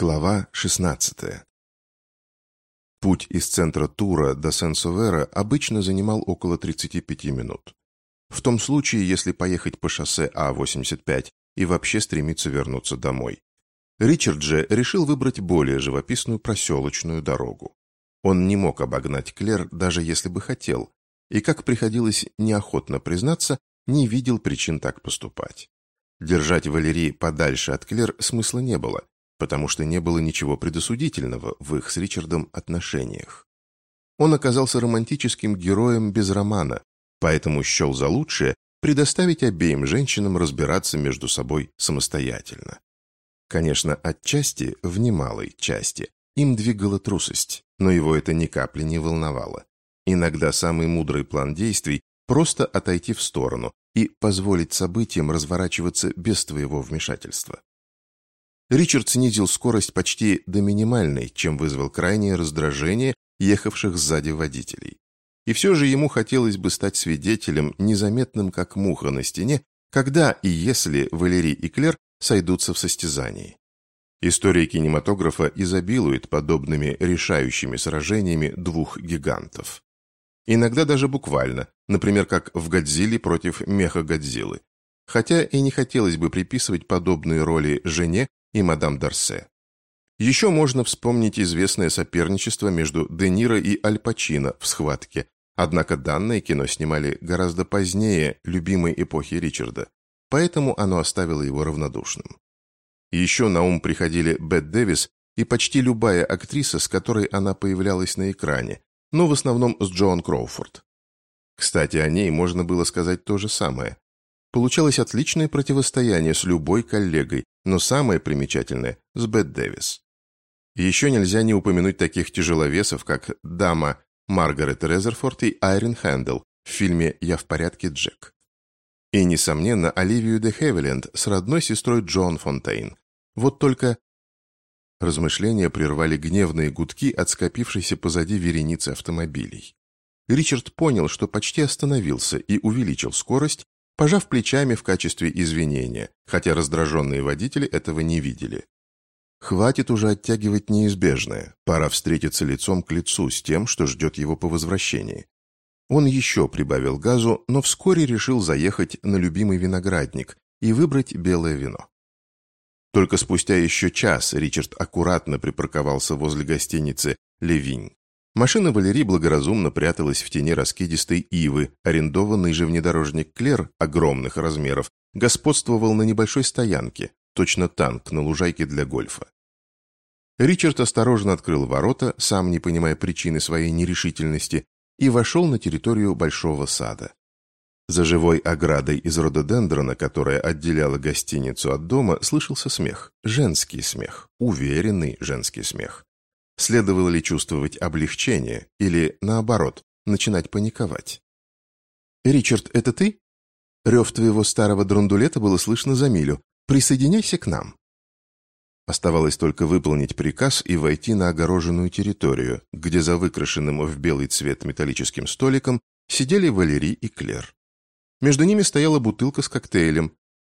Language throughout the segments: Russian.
Глава 16. Путь из центра Тура до Сен-Сувера обычно занимал около 35 минут. В том случае, если поехать по шоссе А-85 и вообще стремиться вернуться домой. Ричард же решил выбрать более живописную проселочную дорогу. Он не мог обогнать Клер, даже если бы хотел, и, как приходилось неохотно признаться, не видел причин так поступать. Держать Валерии подальше от Клер смысла не было, потому что не было ничего предосудительного в их с Ричардом отношениях. Он оказался романтическим героем без романа, поэтому счел за лучшее предоставить обеим женщинам разбираться между собой самостоятельно. Конечно, отчасти, в немалой части, им двигала трусость, но его это ни капли не волновало. Иногда самый мудрый план действий – просто отойти в сторону и позволить событиям разворачиваться без твоего вмешательства. Ричард снизил скорость почти до минимальной, чем вызвал крайнее раздражение ехавших сзади водителей. И все же ему хотелось бы стать свидетелем, незаметным как муха на стене, когда и если Валерий и Клер сойдутся в состязании. История кинематографа изобилует подобными решающими сражениями двух гигантов. Иногда даже буквально, например, как в «Годзилле» против меха-Годзиллы. Хотя и не хотелось бы приписывать подобные роли жене и мадам Дарсе. Еще можно вспомнить известное соперничество между Де Ниро и Аль Пачино в схватке, однако данное кино снимали гораздо позднее любимой эпохи Ричарда, поэтому оно оставило его равнодушным. Еще на ум приходили Бет Дэвис и почти любая актриса, с которой она появлялась на экране, но в основном с Джоан Кроуфорд. Кстати, о ней можно было сказать то же самое. Получалось отличное противостояние с любой коллегой, но самое примечательное – с Бет Дэвис. Еще нельзя не упомянуть таких тяжеловесов, как дама Маргарет Резерфорд и Айрин Хэндл в фильме «Я в порядке, Джек». И, несомненно, Оливию де Хевиленд с родной сестрой Джон Фонтейн. Вот только... Размышления прервали гневные гудки от скопившейся позади вереницы автомобилей. Ричард понял, что почти остановился и увеличил скорость, пожав плечами в качестве извинения, хотя раздраженные водители этого не видели. Хватит уже оттягивать неизбежное, пора встретиться лицом к лицу с тем, что ждет его по возвращении. Он еще прибавил газу, но вскоре решил заехать на любимый виноградник и выбрать белое вино. Только спустя еще час Ричард аккуратно припарковался возле гостиницы «Левинь». Машина Валерии благоразумно пряталась в тени раскидистой ивы, арендованный же внедорожник Клер огромных размеров господствовал на небольшой стоянке, точно танк на лужайке для гольфа. Ричард осторожно открыл ворота, сам не понимая причины своей нерешительности, и вошел на территорию большого сада. За живой оградой из рододендрона, которая отделяла гостиницу от дома, слышался смех. Женский смех. Уверенный женский смех. Следовало ли чувствовать облегчение или, наоборот, начинать паниковать? «Ричард, это ты?» Рев твоего старого драндулета было слышно за милю. «Присоединяйся к нам». Оставалось только выполнить приказ и войти на огороженную территорию, где за выкрашенным в белый цвет металлическим столиком сидели Валерий и Клер. Между ними стояла бутылка с коктейлем.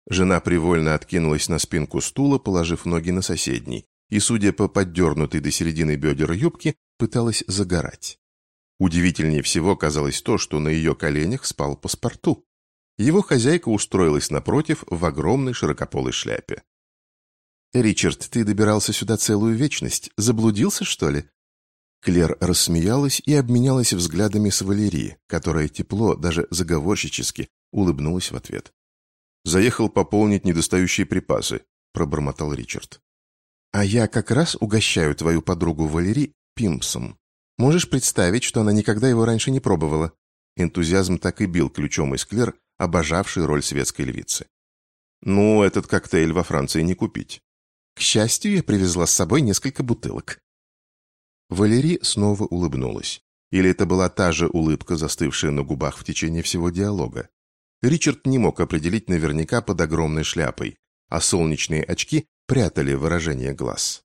Жена привольно откинулась на спинку стула, положив ноги на соседний и, судя по поддернутой до середины бедер юбки, пыталась загорать. Удивительнее всего казалось то, что на ее коленях спал паспорту. Его хозяйка устроилась напротив в огромной широкополой шляпе. «Ричард, ты добирался сюда целую вечность. Заблудился, что ли?» Клер рассмеялась и обменялась взглядами с Валерией, которая тепло, даже заговорщически, улыбнулась в ответ. «Заехал пополнить недостающие припасы», — пробормотал Ричард. А я как раз угощаю твою подругу Валери пимсом. Можешь представить, что она никогда его раньше не пробовала?» Энтузиазм так и бил ключом из обожавший роль светской львицы. «Ну, этот коктейль во Франции не купить». «К счастью, я привезла с собой несколько бутылок». Валери снова улыбнулась. Или это была та же улыбка, застывшая на губах в течение всего диалога? Ричард не мог определить наверняка под огромной шляпой, а солнечные очки прятали выражение глаз.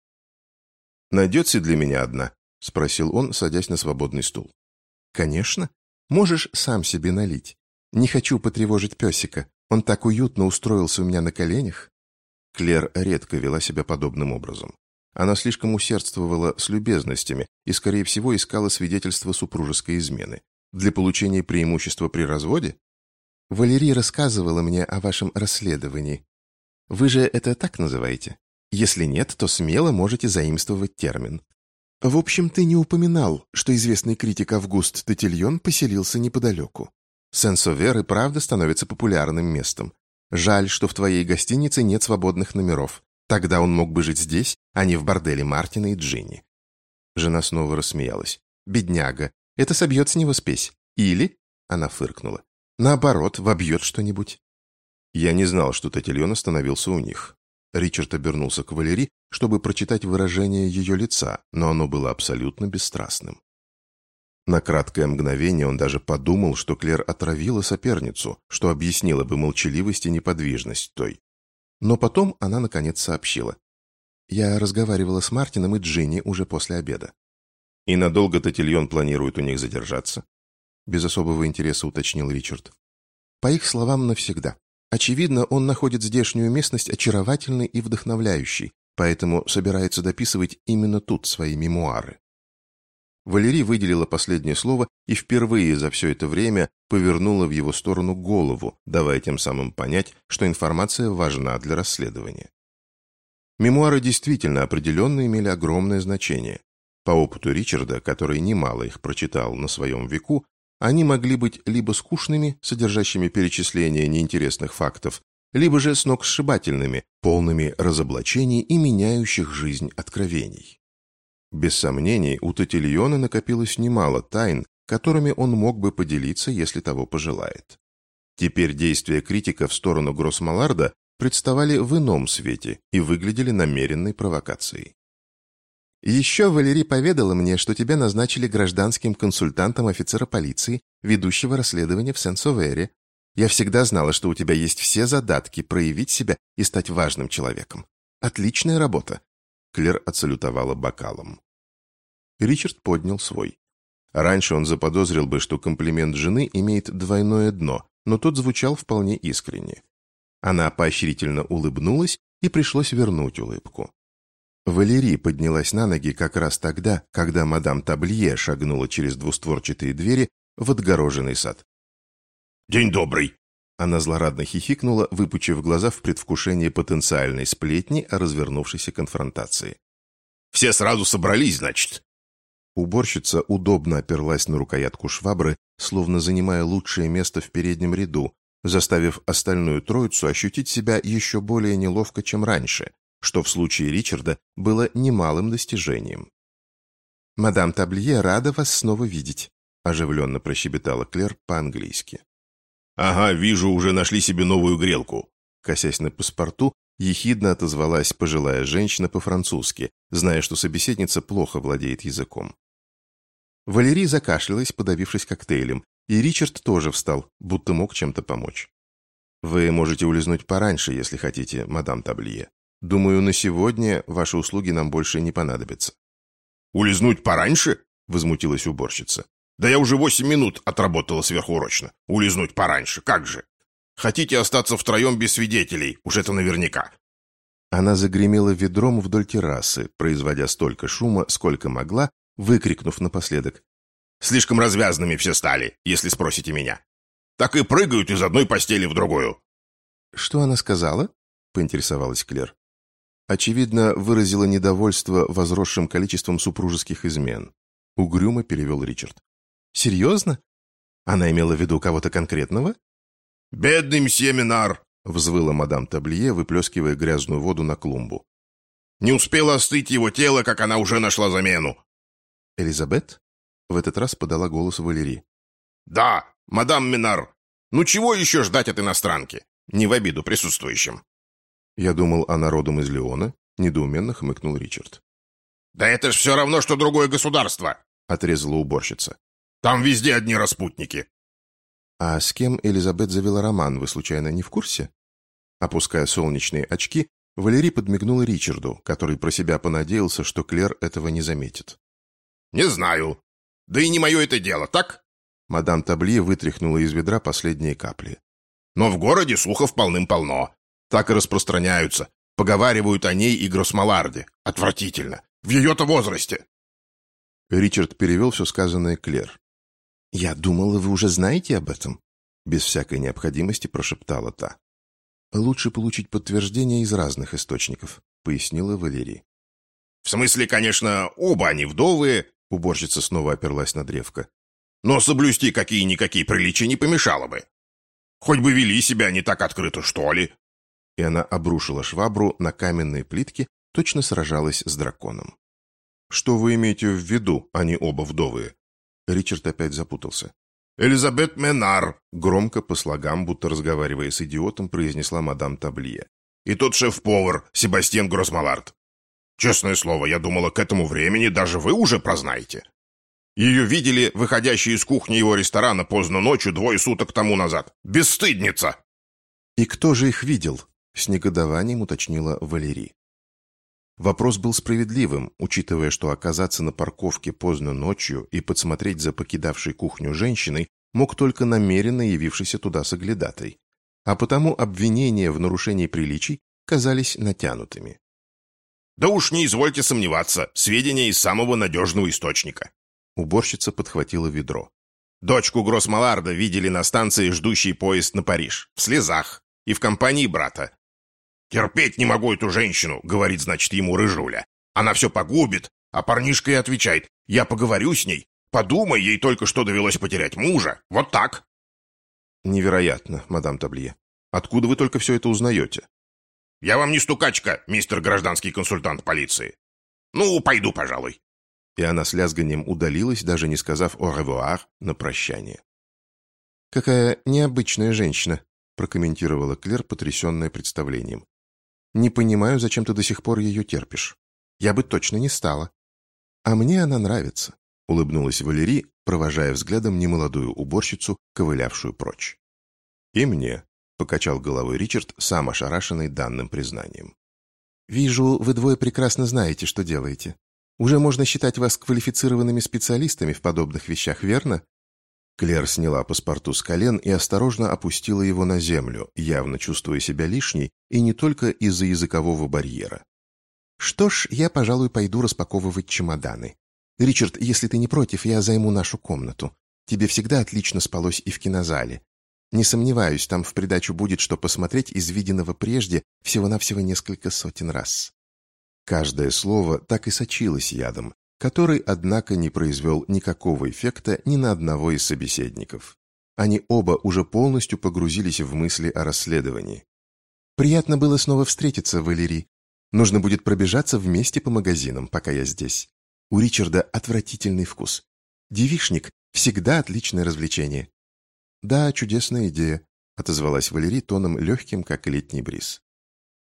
«Найдется для меня одна?» – спросил он, садясь на свободный стул. «Конечно. Можешь сам себе налить. Не хочу потревожить песика. Он так уютно устроился у меня на коленях». Клер редко вела себя подобным образом. Она слишком усердствовала с любезностями и, скорее всего, искала свидетельство супружеской измены. Для получения преимущества при разводе? Валерия рассказывала мне о вашем расследовании. Вы же это так называете? Если нет, то смело можете заимствовать термин. В общем, ты не упоминал, что известный критик Август Татильон поселился неподалеку. Сен-Совер и правда становится популярным местом. Жаль, что в твоей гостинице нет свободных номеров. Тогда он мог бы жить здесь, а не в борделе Мартина и Джинни. Жена снова рассмеялась. «Бедняга, это собьет с него спесь. Или...» — она фыркнула. «Наоборот, вобьет что-нибудь». Я не знал, что Татильон остановился у них. Ричард обернулся к Валери, чтобы прочитать выражение ее лица, но оно было абсолютно бесстрастным. На краткое мгновение он даже подумал, что Клер отравила соперницу, что объяснило бы молчаливость и неподвижность той. Но потом она, наконец, сообщила. «Я разговаривала с Мартином и Джинни уже после обеда». «И надолго Татильон планирует у них задержаться?» Без особого интереса уточнил Ричард. «По их словам, навсегда. Очевидно, он находит здешнюю местность очаровательной и вдохновляющей, поэтому собирается дописывать именно тут свои мемуары. Валерий выделила последнее слово и впервые за все это время повернула в его сторону голову, давая тем самым понять, что информация важна для расследования. Мемуары действительно определенно имели огромное значение. По опыту Ричарда, который немало их прочитал на своем веку, они могли быть либо скучными, содержащими перечисления неинтересных фактов, либо же сногсшибательными, полными разоблачений и меняющих жизнь откровений. Без сомнений, у Татильона накопилось немало тайн, которыми он мог бы поделиться, если того пожелает. Теперь действия критика в сторону Гроссмаларда представали в ином свете и выглядели намеренной провокацией. Еще Валерий поведала мне, что тебя назначили гражданским консультантом офицера полиции, ведущего расследование в Сен-Совере. Я всегда знала, что у тебя есть все задатки проявить себя и стать важным человеком. Отличная работа. Клер отсалютовала бокалом. Ричард поднял свой. Раньше он заподозрил бы, что комплимент жены имеет двойное дно, но тот звучал вполне искренне. Она поощрительно улыбнулась, и пришлось вернуть улыбку. Валерий поднялась на ноги как раз тогда, когда мадам Таблие шагнула через двустворчатые двери в отгороженный сад. «День добрый!» Она злорадно хихикнула, выпучив глаза в предвкушении потенциальной сплетни о развернувшейся конфронтации. «Все сразу собрались, значит?» Уборщица удобно оперлась на рукоятку швабры, словно занимая лучшее место в переднем ряду, заставив остальную троицу ощутить себя еще более неловко, чем раньше, что в случае Ричарда было немалым достижением. «Мадам Таблие рада вас снова видеть», – оживленно прощебетала Клер по-английски. «Ага, вижу, уже нашли себе новую грелку», – косясь на паспорту, ехидно отозвалась пожилая женщина по-французски, зная, что собеседница плохо владеет языком. Валерий закашлялась, подавившись коктейлем, и Ричард тоже встал, будто мог чем-то помочь. «Вы можете улизнуть пораньше, если хотите, мадам Таблие. Думаю, на сегодня ваши услуги нам больше не понадобятся». «Улизнуть пораньше?» — возмутилась уборщица. «Да я уже восемь минут отработала сверхурочно. Улизнуть пораньше, как же? Хотите остаться втроем без свидетелей? Уж это наверняка». Она загремела ведром вдоль террасы, производя столько шума, сколько могла, выкрикнув напоследок. «Слишком развязанными все стали, если спросите меня. Так и прыгают из одной постели в другую». «Что она сказала?» — поинтересовалась Клер очевидно, выразила недовольство возросшим количеством супружеских измен. Угрюмо перевел Ричард. «Серьезно? Она имела в виду кого-то конкретного?» «Бедный мсье Минар!» — взвыла мадам Таблие, выплескивая грязную воду на клумбу. «Не успела остыть его тело, как она уже нашла замену!» «Элизабет?» — в этот раз подала голос Валерий. «Да, мадам Минар! Ну чего еще ждать от иностранки? Не в обиду присутствующим!» «Я думал, она родом из Леона», — недоуменно хмыкнул Ричард. «Да это ж все равно, что другое государство!» — отрезала уборщица. «Там везде одни распутники!» «А с кем Элизабет завела роман, вы случайно не в курсе?» Опуская солнечные очки, Валерий подмигнул Ричарду, который про себя понадеялся, что Клер этого не заметит. «Не знаю. Да и не мое это дело, так?» Мадам Таблие вытряхнула из ведра последние капли. «Но в городе слухов полным-полно так и распространяются. Поговаривают о ней и Гроссмаларде. Отвратительно. В ее-то возрасте. Ричард перевел все сказанное Клер. «Я думала, вы уже знаете об этом?» Без всякой необходимости прошептала та. «Лучше получить подтверждение из разных источников», пояснила Валерий. «В смысле, конечно, оба они вдовы», уборщица снова оперлась на древко. «Но соблюсти какие-никакие приличия не помешало бы. Хоть бы вели себя не так открыто, что ли». И она обрушила швабру на каменные плитки, точно сражалась с драконом. «Что вы имеете в виду, они оба вдовые?» Ричард опять запутался. «Элизабет Менар», — громко по слогам, будто разговаривая с идиотом, произнесла мадам Таблие. «И тот шеф-повар, Себастьян Гроссмалард. Честное слово, я думала, к этому времени даже вы уже прознаете. Ее видели, выходящей из кухни его ресторана поздно ночью двое суток тому назад. Бесстыдница!» «И кто же их видел?» — с негодованием уточнила Валерий. Вопрос был справедливым, учитывая, что оказаться на парковке поздно ночью и подсмотреть за покидавшей кухню женщиной мог только намеренно явившийся туда соглядатой. А потому обвинения в нарушении приличий казались натянутыми. «Да уж не извольте сомневаться, сведения из самого надежного источника». Уборщица подхватила ведро. «Дочку Гроссмаларда видели на станции, ждущий поезд на Париж, в слезах, и в компании брата. «Терпеть не могу эту женщину», — говорит, значит, ему Рыжуля. «Она все погубит». А парнишка и отвечает, «Я поговорю с ней. Подумай, ей только что довелось потерять мужа. Вот так». «Невероятно, мадам Таблие. Откуда вы только все это узнаете?» «Я вам не стукачка, мистер гражданский консультант полиции. Ну, пойду, пожалуй». И она с лязганием удалилась, даже не сказав «au revoir» на прощание. «Какая необычная женщина», — прокомментировала Клер, потрясенная представлением. Не понимаю, зачем ты до сих пор ее терпишь. Я бы точно не стала. А мне она нравится, улыбнулась Валерий, провожая взглядом немолодую уборщицу, ковылявшую прочь. И мне, покачал головой Ричард, сам ошарашенный данным признанием. Вижу, вы двое прекрасно знаете, что делаете. Уже можно считать вас квалифицированными специалистами в подобных вещах, верно? Клер сняла паспорту с колен и осторожно опустила его на землю, явно чувствуя себя лишней, и не только из-за языкового барьера. «Что ж, я, пожалуй, пойду распаковывать чемоданы. Ричард, если ты не против, я займу нашу комнату. Тебе всегда отлично спалось и в кинозале. Не сомневаюсь, там в придачу будет что посмотреть из виденного прежде всего-навсего несколько сотен раз». Каждое слово так и сочилось ядом, который, однако, не произвел никакого эффекта ни на одного из собеседников. Они оба уже полностью погрузились в мысли о расследовании. «Приятно было снова встретиться, Валерий. Нужно будет пробежаться вместе по магазинам, пока я здесь. У Ричарда отвратительный вкус. Девишник – всегда отличное развлечение». «Да, чудесная идея», – отозвалась Валерий тоном легким, как летний бриз.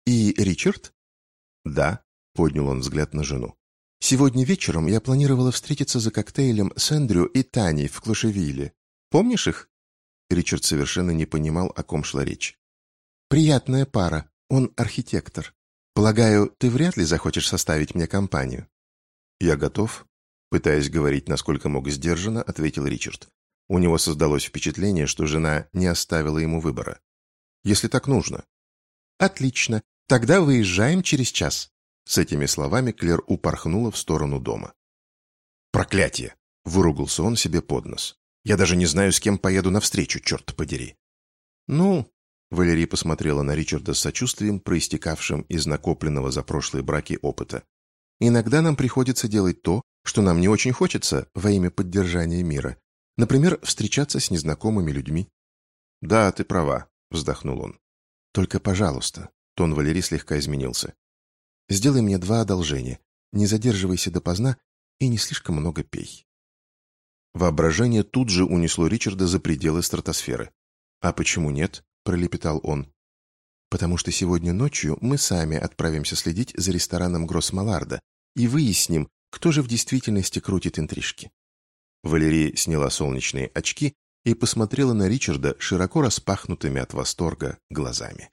«И Ричард?» «Да», – поднял он взгляд на жену. Сегодня вечером я планировала встретиться за коктейлем с Эндрю и Таней в Клашевилле. Помнишь их?» Ричард совершенно не понимал, о ком шла речь. «Приятная пара. Он архитектор. Полагаю, ты вряд ли захочешь составить мне компанию?» «Я готов», — пытаясь говорить, насколько мог сдержанно, ответил Ричард. У него создалось впечатление, что жена не оставила ему выбора. «Если так нужно». «Отлично. Тогда выезжаем через час». С этими словами Клер упорхнула в сторону дома. «Проклятие!» — выругался он себе под нос. «Я даже не знаю, с кем поеду навстречу, черт подери!» «Ну...» — Валерия посмотрела на Ричарда с сочувствием, проистекавшим из накопленного за прошлые браки опыта. «Иногда нам приходится делать то, что нам не очень хочется во имя поддержания мира. Например, встречаться с незнакомыми людьми». «Да, ты права», — вздохнул он. «Только, пожалуйста», — тон Валерии слегка изменился. Сделай мне два одолжения. Не задерживайся допоздна и не слишком много пей». Воображение тут же унесло Ричарда за пределы стратосферы. «А почему нет?» – пролепетал он. «Потому что сегодня ночью мы сами отправимся следить за рестораном Гроссмаларда и выясним, кто же в действительности крутит интрижки». Валерия сняла солнечные очки и посмотрела на Ричарда широко распахнутыми от восторга глазами.